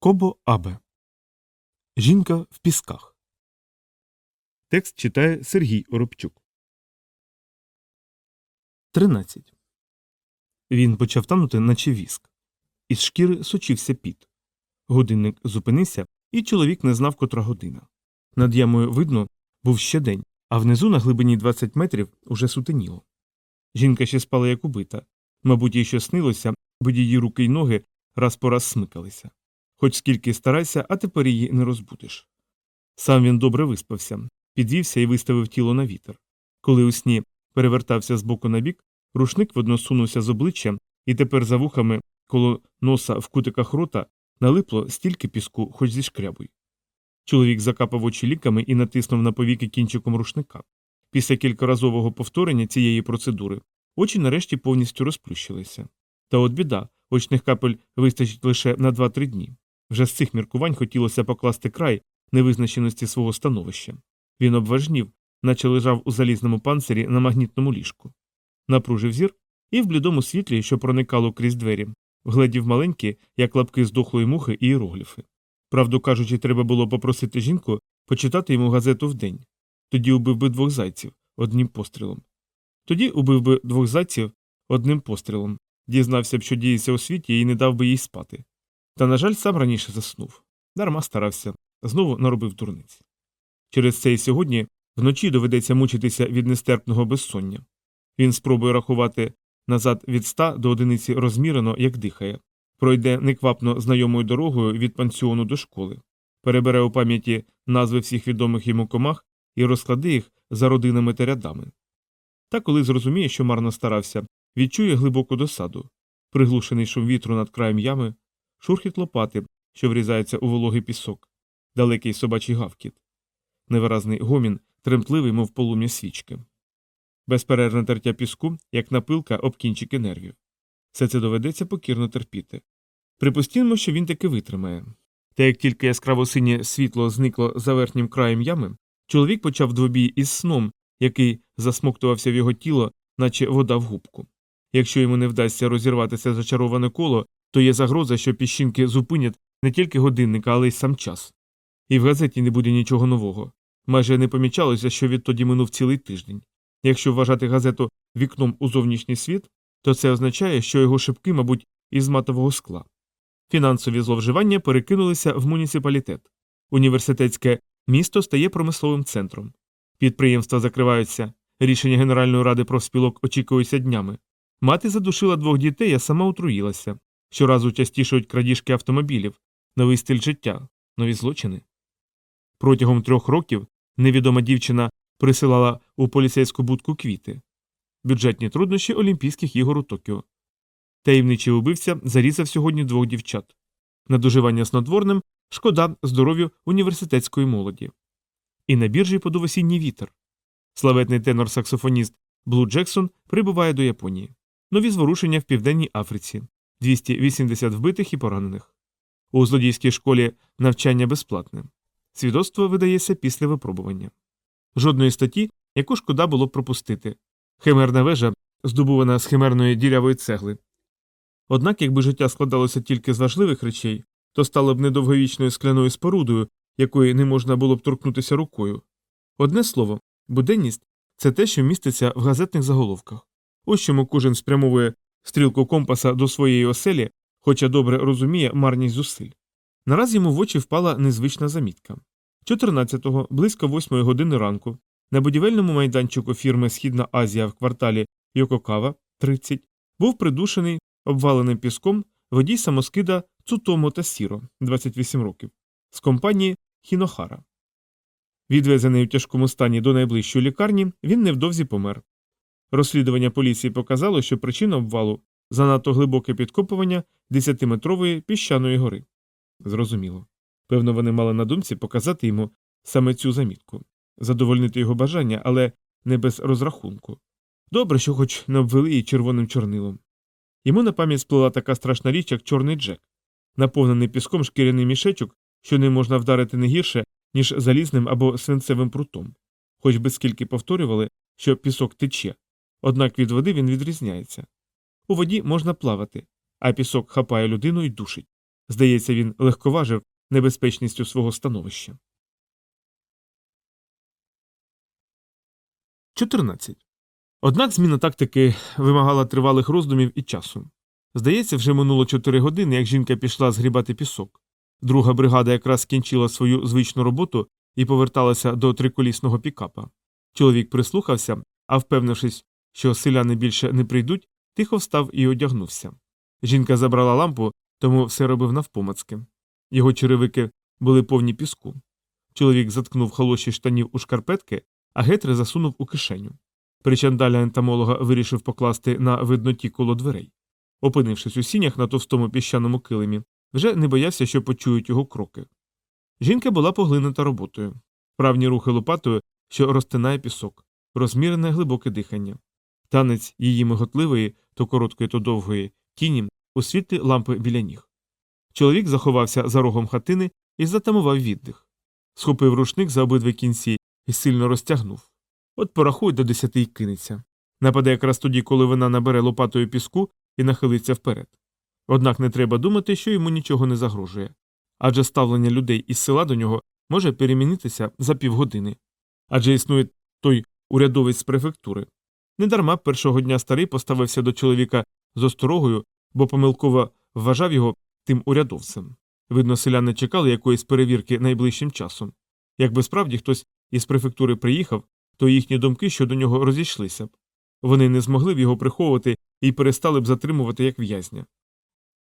Кобо Абе. Жінка в пісках. Текст читає Сергій Оробчук. 13. Він почав танути, наче віск. Із шкіри сочився піт. Годинник зупинився, і чоловік не знав, котра година. Над ямою видно був ще день, а внизу на глибині 20 метрів уже сутеніло. Жінка ще спала як убита. Мабуть, їй що снилося, бо її руки й ноги раз по раз смикалися. Хоч скільки старайся, а тепер її не розбудиш. Сам він добре виспався, підвівся і виставив тіло на вітер. Коли у сні перевертався з боку на бік, рушник водно сунувся з обличчя, і тепер за вухами коло носа в кутиках рота налипло стільки піску, хоч зі шкрябуй. Чоловік закапав очі ліками і натиснув на повіки кінчиком рушника. Після кількоразового повторення цієї процедури очі нарешті повністю розплющилися. Та от біда, очних капель вистачить лише на 2-3 дні. Вже з цих міркувань хотілося покласти край невизначеності свого становища. Він обважнів, наче лежав у залізному панцирі на магнітному ліжку. Напружив зір і в блідому світлі, що проникало крізь двері, вгледів маленькі, як лапки здохлої мухи і іерогліфи. Правду кажучи, треба було попросити жінку почитати йому газету вдень. Тоді убив би двох зайців одним пострілом. Тоді убив би двох зайців одним пострілом, дізнався б, що діється у світі, і не дав би їй спати. Та, на жаль, сам раніше заснув. Дарма старався, знову наробив дурниць. Через це і сьогодні вночі доведеться мучитися від нестерпного безсоння. Він спробує рахувати назад від ста до одиниці розмірено, як дихає, пройде неквапно знайомою дорогою від пансіону до школи, перебере у пам'яті назви всіх відомих йому комах і розкладе їх за родинами та рядами. Та коли зрозуміє, що марно старався, відчує глибоку досаду, приглушений шум вітру над краєм ями, шурхіт лопати, що врізається у вологий пісок, далекий собачий гавкіт, невиразний гомін, тремтливий, мов полум'я свічки, безперервне тертя піску, як напилка об кінчики нервів. Все це доведеться покірно терпіти. Припустімо, що він таки витримає. Та як тільки яскраво синє світло зникло за верхнім краєм ями, чоловік почав двобій із сном, який засмоктувався в його тіло, наче вода в губку. Якщо йому не вдасться розірватися зачароване коло, то є загроза, що піщинки зупинять не тільки годинника, але й сам час. І в газеті не буде нічого нового. Майже не помічалося, що відтоді минув цілий тиждень. Якщо вважати газету вікном у зовнішній світ, то це означає, що його шибки, мабуть, із матового скла. Фінансові зловживання перекинулися в муніципалітет. Університетське місто стає промисловим центром. Підприємства закриваються, рішення Генеральної ради профспілок очікуються днями. Мати задушила двох дітей, а сама отруїлася. Щоразу частішають крадіжки автомобілів, новий стиль життя, нові злочини. Протягом трьох років невідома дівчина присилала у поліцейську будку квіти, бюджетні труднощі Олімпійських ігор у Токіо. Таємничий убивця зарізав сьогодні двох дівчат. Надуживання снотворним шкода здоров'ю університетської молоді. І на біржі подув осінній вітер. Славетний тенор-саксофоніст Блу Джексон прибуває до Японії. Нові зворушення в Південній Африці. 280 вбитих і поранених. У злодійській школі навчання безплатне. Свідоцтво видається після випробування. Жодної статті, яку шкода було пропустити. Химерна вежа, здобувана з химерної дірявої цегли. Однак, якби життя складалося тільки з важливих речей, то стало б недовговічною скляною спорудою, якої не можна було б торкнутися рукою. Одне слово, буденність це те, що міститься в газетних заголовках. Ось чому кожен спрямовує стрілку компаса до своєї оселі, хоча добре розуміє марність зусиль. Нараз йому в очі впала незвична замітка. 14-го, близько 8 години ранку, на будівельному майданчику фірми Східна Азія в кварталі Йококава, 30, був придушений обваленим піском водій самоскида Цутомо та Сіро, 28 років, з компанії Хінохара. Відвезений у тяжкому стані до найближчої лікарні, він невдовзі помер. Розслідування поліції показало, що причина обвалу занадто глибоке підкопування 10-метрової піщаної гори. Зрозуміло. Певно, вони мали на думці показати йому саме цю замітку, задовольнити його бажання, але не без розрахунку. Добре, що хоч не обвели її червоним чорнилом. Йому на пам'ять сплила така страшна річ, як чорний джек, наповнений піском шкіряний мішечок, що не можна вдарити не гірше, ніж залізним або свинцевим прутом, хоч би скільки повторювали, що пісок тече, однак від води він відрізняється. У воді можна плавати, а пісок хапає людину і душить. Здається, він легковажив небезпечністю свого становища. 14. Однак зміна тактики вимагала тривалих роздумів і часу. Здається, вже минуло 4 години, як жінка пішла згрібати пісок. Друга бригада якраз скінчила свою звичну роботу і поверталася до триколісного пікапа. Чоловік прислухався, а впевнившись, що селяни більше не прийдуть, тихо встав і одягнувся. Жінка забрала лампу, тому все робив навпомацки. Його черевики були повні піску. Чоловік заткнув холоші штанів у шкарпетки, а гетри засунув у кишеню. Причандаля ентомолога вирішив покласти на видноті коло дверей. Опинившись у сінях на товстому піщаному килимі, вже не боявся, що почують його кроки. Жінка була поглинута роботою. Правні рухи лопатою, що розтинає пісок, розмірене глибоке дихання. Танець її миготливої, то короткої, то довгої, тіні у світлі лампи біля ніг. Чоловік заховався за рогом хатини і затамував віддих. Схопив рушник за обидві кінці і сильно розтягнув. От порахуй до десяти й кинеться. Нападе якраз тоді, коли вона набере лопатою піску і нахилиться вперед. Однак не треба думати, що йому нічого не загрожує. Адже ставлення людей із села до нього може перемінитися за півгодини. Адже існує той урядовець з префектури. Недарма першого дня старий поставився до чоловіка з осторогою, бо помилково вважав його тим урядовцем. Видно, селяни чекали якоїсь перевірки найближчим часом. Якби справді хтось із префектури приїхав, то їхні думки щодо нього розійшлися б. Вони не змогли б його приховувати і перестали б затримувати як в'язня.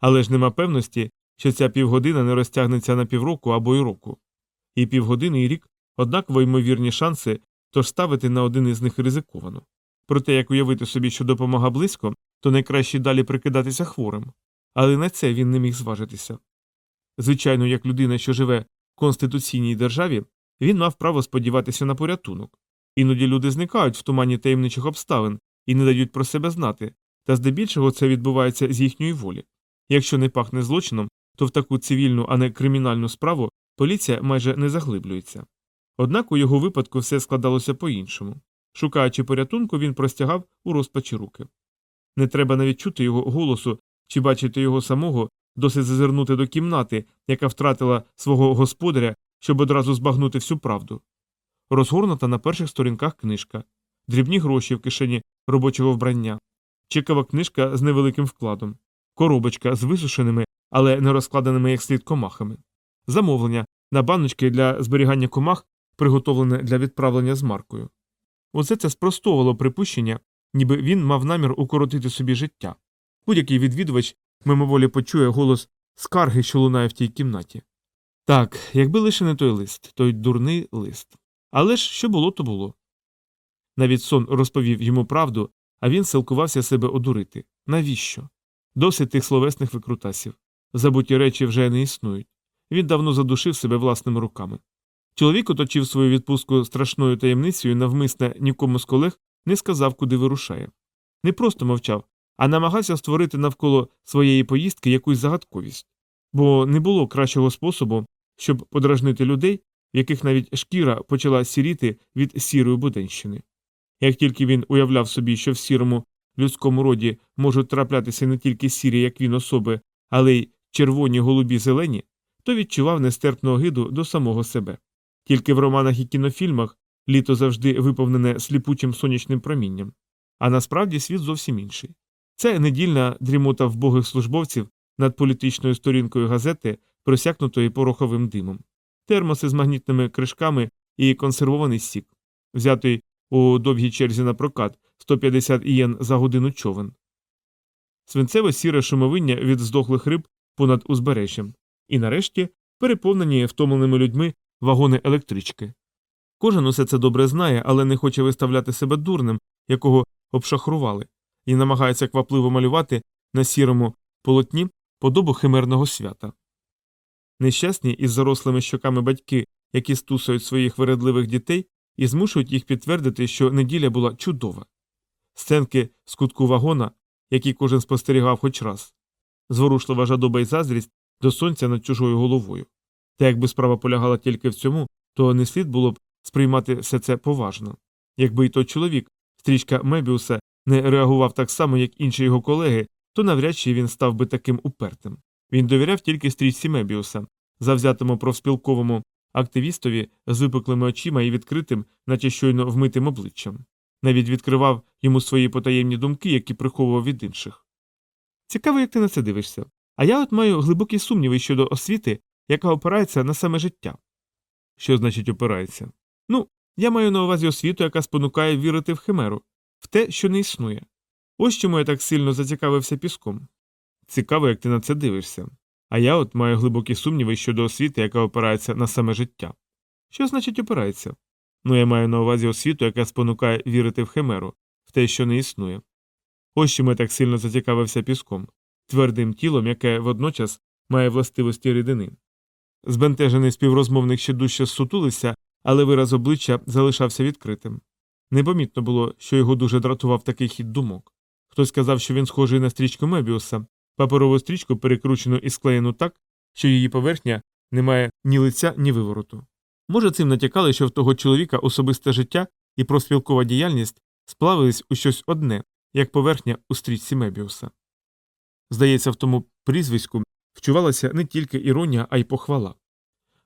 Але ж нема певності, що ця півгодина не розтягнеться на півроку або й року. І півгодини і рік однаково ймовірні шанси, тож ставити на один із них ризиковано. Проте, як уявити собі, що допомога близько, то найкраще далі прикидатися хворим. Але на це він не міг зважитися. Звичайно, як людина, що живе в конституційній державі, він мав право сподіватися на порятунок. Іноді люди зникають в тумані таємничих обставин і не дають про себе знати, та здебільшого це відбувається з їхньої волі. Якщо не пахне злочином, то в таку цивільну, а не кримінальну справу поліція майже не заглиблюється. Однак у його випадку все складалося по іншому. Шукаючи порятунку, він простягав у розпачі руки. Не треба навіть чути його голосу чи бачити його самого, досить зазирнути до кімнати, яка втратила свого господаря, щоб одразу збагнути всю правду. Розгорнута на перших сторінках книжка, дрібні гроші в кишені робочого вбрання, чекова книжка з невеликим вкладом, коробочка з висушеними, але не розкладеними як слід комахами, замовлення на баночки для зберігання комах, приготовлене для відправлення з маркою. Усе це спростовувало припущення, ніби він мав намір укоротити собі життя. Будь-який відвідувач мимоволі почує голос скарги, що лунає в тій кімнаті. Так, якби лише не той лист, той дурний лист. Але ж що було, то було. Навіть сон розповів йому правду, а він силкувався себе одурити. Навіщо? Досить тих словесних викрутасів. Забуті речі вже не існують. Він давно задушив себе власними руками. Чоловік оточив свою відпустку страшною таємницею навмисне нікому з колег не сказав, куди вирушає. Не просто мовчав, а намагався створити навколо своєї поїздки якусь загадковість, бо не було кращого способу, щоб подражнити людей, в яких навіть шкіра почала сіріти від сірої буденщини. Як тільки він уявляв собі, що в сірому людському роді можуть траплятися не тільки сірі, як він особи, але й червоні голубі зелені, то відчував нестерпну огиду до самого себе. Тільки в романах і кінофільмах літо завжди виповнене сліпучим сонячним промінням, а насправді світ зовсім інший. Це недільна дрімота вбогих службовців над політичною сторінкою газети, просякнутої пороховим димом, термоси з магнітними кришками і консервований сік, взятий у довгій черзі на прокат 150 ієн за годину човен, свинцеве сіре шумовиння від здохлих риб понад узбережжям, і нарешті переповнені втомленими людьми вагони електрички. Кожен усе це добре знає, але не хоче виставляти себе дурним, якого обшахрували, і намагається квапливо малювати на сірому полотні подобу химерного свята. Нещасні із зарослими щоками батьки, які стусають своїх вередливих дітей і змушують їх підтвердити, що неділя була чудова. Сценки з кутку вагона, які кожен спостерігав хоч раз, зворушлива жадоба й заздрість до сонця над чужою головою. Та якби справа полягала тільки в цьому, то не слід було б сприймати все це поважно. Якби й той чоловік, стрічка Мебіуса, не реагував так само, як інші його колеги, то навряд чи він став би таким упертим. Він довіряв тільки стрічці Мебіуса, завзятому профспілковому активістові з випуклими очима і відкритим, наче щойно вмитим обличчям. Навіть відкривав йому свої потаємні думки, які приховував від інших. Цікаво, як ти на це дивишся. А я от маю глибокі сумніви щодо освіти, яка опирається на саме життя. Що значить опирається? Ну, я маю на увазі освіту, яка спонукає вірити в химеру, в те, що не існує. Ось чому я так сильно зацікавився піском. Цікаво, як ти на це дивишся. А я от маю глибокі сумніви щодо освіти, яка опирається на саме життя. Що значить опирається? Ну, я маю на увазі освіту, яка спонукає вірити в химеру, в те, що не існує. Ось чому я так сильно зацікавився піском, твердим тілом, яке водночас має властивості рідини. Збентежений співрозмовник ще дужче сутулився, але вираз обличчя залишався відкритим. Непомітно було, що його дуже дратував такий хід думок. Хтось сказав, що він схожий на стрічку Мебіуса, паперову стрічку, перекручену і склеєну так, що її поверхня не має ні лиця, ні вивороту. Може, цим натякали, що в того чоловіка особисте життя і профспілкова діяльність сплавились у щось одне, як поверхня у стрічці Мебіуса. Здається, в тому прізвиську вчувалася не тільки іронія, а й похвала.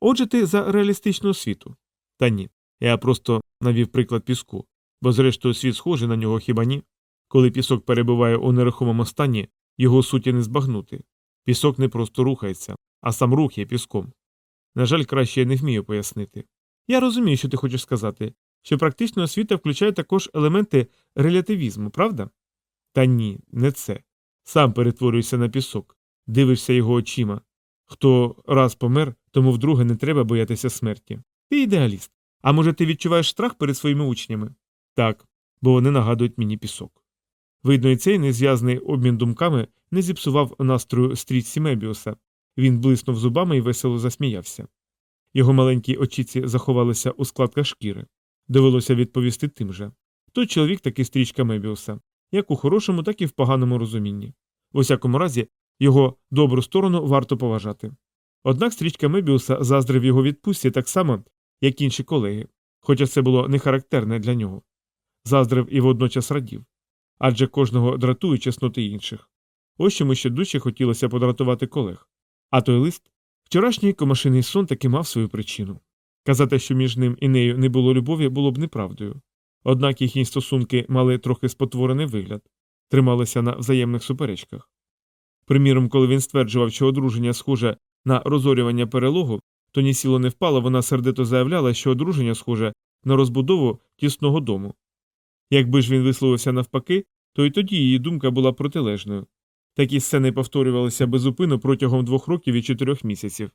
Отже, ти за реалістичну освіту. Та ні. Я просто навів приклад піску, бо зрештою світ схожий на нього хіба ні? Коли пісок перебуває у нерухомому стані, його суті не збагнути. Пісок не просто рухається, а сам рух є піском. На жаль, краще я не вмію пояснити. Я розумію, що ти хочеш сказати, що практична освіта включає також елементи релятивізму, правда? Та ні, не це. Сам перетворюєшся на пісок, дивишся його очима. Хто раз помер, тому вдруге не треба боятися смерті. Ти ідеаліст. А може, ти відчуваєш страх перед своїми учнями? Так, бо вони нагадують мені пісок. Видно, і цей незв'язний обмін думками не зіпсував настрою стрічці Мебіуса. Він блиснув зубами і весело засміявся. Його маленькі очіці заховалися у складках шкіри. Довелося відповісти тим же. Той чоловік таки стрічка Мебіуса, як у хорошому, так і в поганому розумінні. В усякому разі, його добру сторону варто поважати. Однак стрічка Мебіуса заздрив його відпустці так само, як інші колеги, хоча це було не характерне для нього. Заздрив і водночас радів. Адже кожного дратує чесноти інших. Ось чому ще дужче хотілося подратувати колег. А той лист вчорашній комашиний сон таки мав свою причину. Казати, що між ним і нею не було любові, було б неправдою. Однак їхні стосунки мали трохи спотворений вигляд, трималися на взаємних суперечках. Приміром, коли він стверджував, що одруження схоже на розорювання перелогу, то ні сіло не впало, вона сердито заявляла, що одруження схоже на розбудову тісного дому. Якби ж він висловився навпаки, то й тоді її думка була протилежною. Такі сцени повторювалися безупину протягом двох років і чотирьох місяців.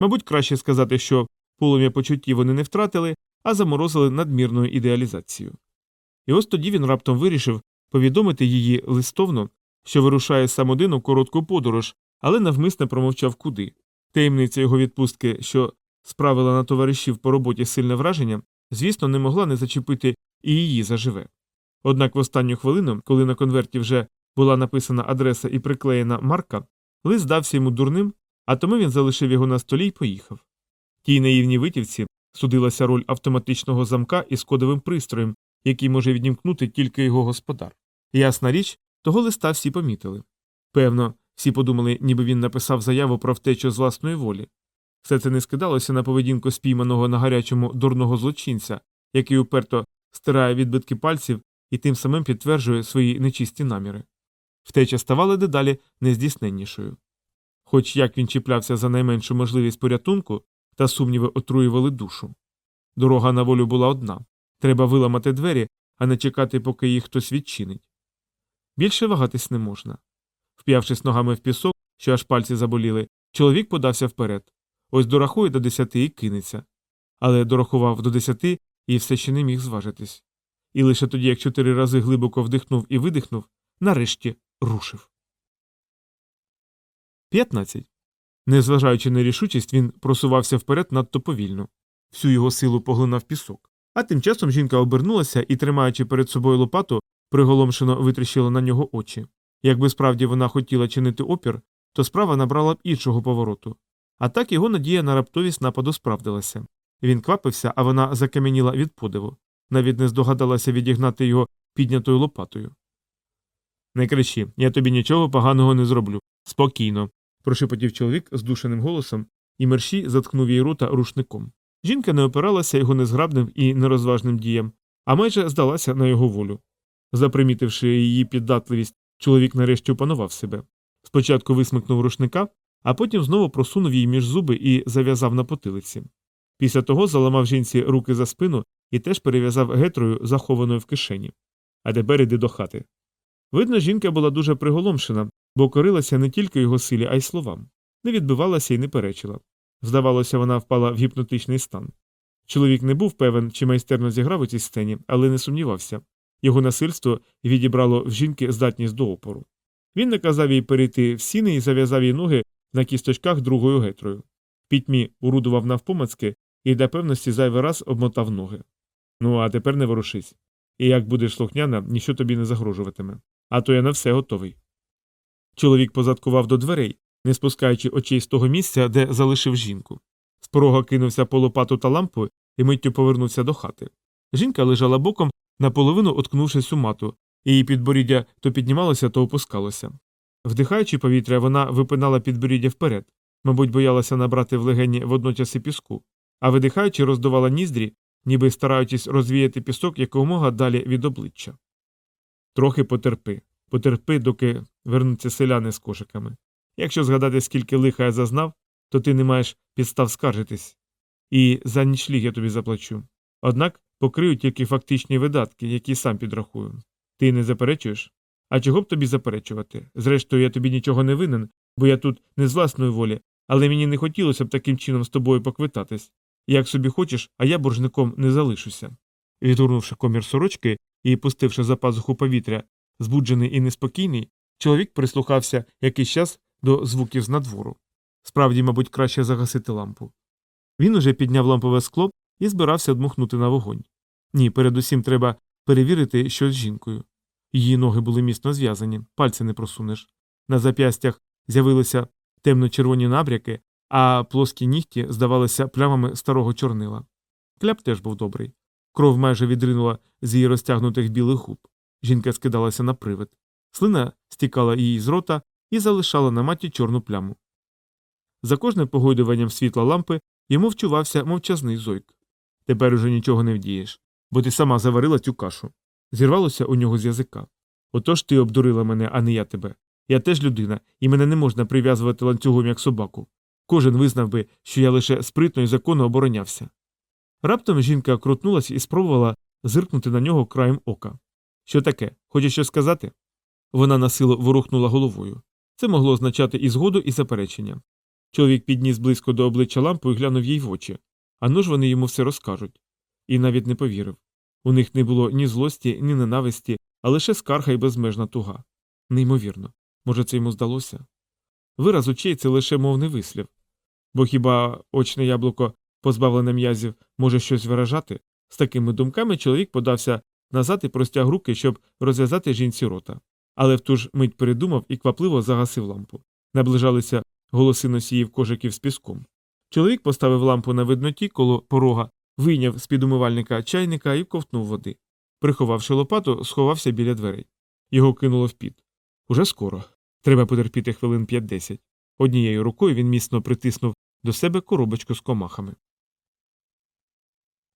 Мабуть, краще сказати, що полум'я почуттів вони не втратили, а заморозили надмірною ідеалізацією. І ось тоді він раптом вирішив повідомити її листовно, що вирушає сам один у коротку подорож, але навмисне промовчав куди. Таємниця його відпустки, що справила на товаришів по роботі сильне враження, звісно, не могла не зачепити і її заживе. Однак в останню хвилину, коли на конверті вже була написана адреса і приклеєна марка, лист здався йому дурним, а тому він залишив його на столі і поїхав. Тій наївній витівці судилася роль автоматичного замка із кодовим пристроєм, який може відімкнути тільки його господар. Ясна річ, того листа всі помітили. Певно, всі подумали, ніби він написав заяву про втечу з власної волі. Все це не скидалося на поведінку спійманого на гарячому дурного злочинця, який уперто стирає відбитки пальців і тим самим підтверджує свої нечисті наміри. Втеча ставала дедалі нездійсненнішою. Хоч як він чіплявся за найменшу можливість порятунку, та сумніви отруювали душу. Дорога на волю була одна треба виламати двері, а не чекати, поки їх хтось відчинить. Більше вагатись не можна. Вп'явшись ногами в пісок, що аж пальці заболіли, чоловік подався вперед. Ось дорахує до десяти і кинеться. Але дорахував до десяти і все ще не міг зважитись. І лише тоді, як чотири рази глибоко вдихнув і видихнув, нарешті рушив. 15. Незважаючи на рішучість, він просувався вперед надто повільно. Всю його силу поглинав пісок. А тим часом жінка обернулася і, тримаючи перед собою лопату, приголомшено витріщила на нього очі. Якби справді вона хотіла чинити опір, то справа набрала б іншого повороту. А так його надія на раптовість нападу справдилася. Він квапився, а вона закам'яніла від подиву, навіть не здогадалася відігнати його піднятою лопатою. Не кричи, я тобі нічого поганого не зроблю. Спокійно, прошепотів чоловік здушеним голосом, і мерші заткнув їй рота рушником. Жінка не опиралася його незграбним і нерозважним діям, а майже здалася на його волю. Запримітивши її піддатливість, чоловік нарешті опанував себе. Спочатку висмикнув рушника, а потім знову просунув її між зуби і зав'язав на потилиці. Після того заламав жінці руки за спину і теж перев'язав гетрою, захованою в кишені. А тепер іди до хати. Видно, жінка була дуже приголомшена, бо корилася не тільки його силі, а й словам. Не відбивалася і не перечила. Здавалося, вона впала в гіпнотичний стан. Чоловік не був певен, чи майстерно зіграв у цій сцені, але не сумнівався. Його насильство відібрало в жінки здатність до опору. Він наказав їй перейти в сіни і зав'язав їй ноги на кісточках другою гетрою. Пітьмі урудував навпомацки і для певності зайвий раз обмотав ноги. Ну, а тепер не ворушись. І як будеш слухняна, ніщо тобі не загрожуватиме. А то я на все готовий. Чоловік позадкував до дверей, не спускаючи очей з того місця, де залишив жінку. З порога кинувся по лопату та лампу і миттю повернувся до хати. Жінка лежала боком, наполовину откнувшись у мату, її підборіддя то піднімалося, то опускалося. Вдихаючи повітря, вона випинала підборіддя вперед, мабуть, боялася набрати в легені водночас і піску, а видихаючи, роздувала ніздрі, ніби стараючись розвіяти пісок якомога далі від обличчя. Трохи потерпи, потерпи, доки вернуться селяни з кошиками. Якщо згадати, скільки лиха я зазнав, то ти не маєш підстав скаржитись. І за нічліг я тобі заплачу. Однак покрию тільки фактичні видатки, які сам підрахую. Ти не заперечуєш? А чого б тобі заперечувати? Зрештою, я тобі нічого не винен, бо я тут не з власної волі, але мені не хотілося б таким чином з тобою поквитатись. Як собі хочеш, а я боржником не залишуся. Відгорнувши комір сорочки і пустивши за пазуху повітря, збуджений і неспокійний, чоловік прислухався якийсь час до звуків з надвору. Справді, мабуть, краще загасити лампу. Він уже підняв лампове скло і збирався дмухнути на вогонь. Ні, передусім треба перевірити, що з жінкою. Її ноги були міцно зв'язані, пальці не просунеш. На зап'ястях з'явилися темно-червоні набряки, а плоскі нігті здавалися плямами старого чорнила. Кляп теж був добрий. Кров майже відринула з її розтягнутих білих губ. Жінка скидалася на привид. Слина стікала їй з рота і залишала на маті чорну пляму. За кожним погойдуванням світла лампи йому вчувався мовчазний зойк. Тепер уже нічого не вдієш, бо ти сама заварила цю кашу. Зірвалося у нього з язика. Отож ти обдурила мене, а не я тебе. Я теж людина, і мене не можна прив'язувати ланцюгом як собаку. Кожен визнав би, що я лише спритно і законно оборонявся. Раптом жінка крутнулась і спробувала зиркнути на нього краєм ока. Що таке? Хочеш щось сказати? Вона насилу ворухнула головою. Це могло означати і згоду, і заперечення. Чоловік підніс близько до обличчя лампу і глянув їй в очі. А ну ж вони йому все розкажуть. І навіть не повірив. У них не було ні злості, ні ненависті, а лише скарга і безмежна туга. Неймовірно. Може, це йому здалося? Вираз очей це лише мовний вислів. Бо хіба очне яблуко, позбавлене м'язів, може щось виражати? З такими думками чоловік подався назад і простяг руки, щоб розв'язати жінці рота. Але в ту ж мить передумав і квапливо загасив лампу. Наближалися голоси носіїв кожиків з піском. Чоловік поставив лампу на видноті коло порога, вийняв з під умивальника чайника і ковтнув води. Приховавши лопату, сховався біля дверей. Його кинуло в піт. Уже скоро. Треба потерпіти хвилин 5-10. Однією рукою він міцно притиснув до себе коробочку з комахами.